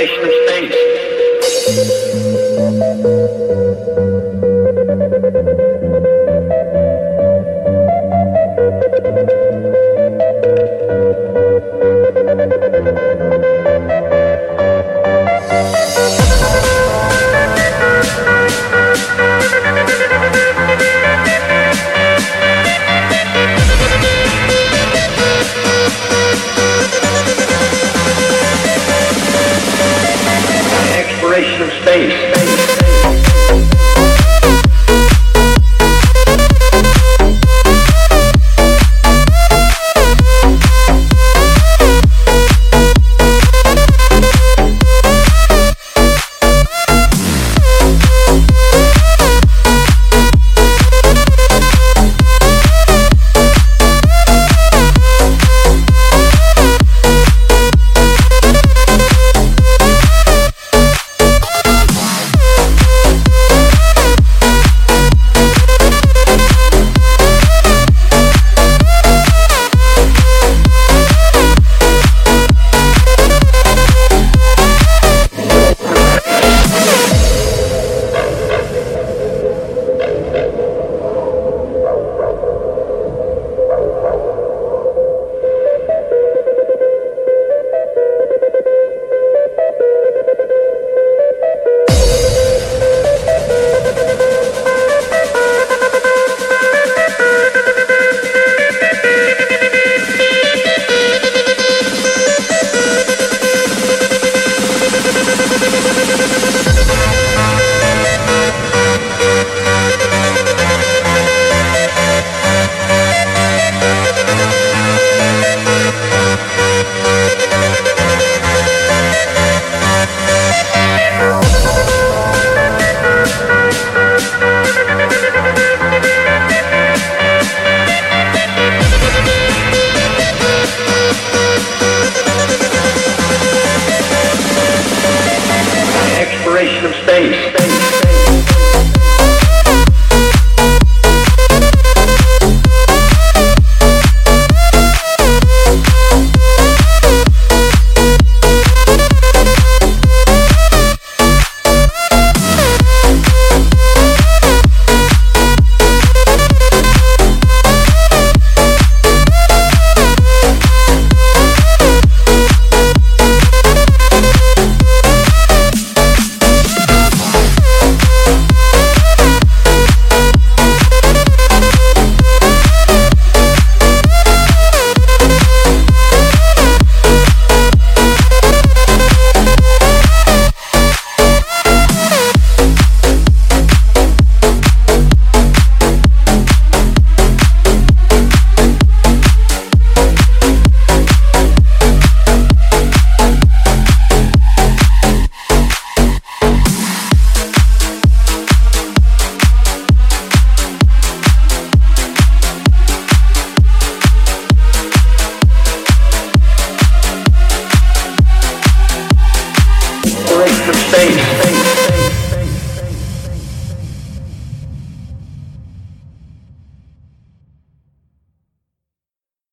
operations. faith. say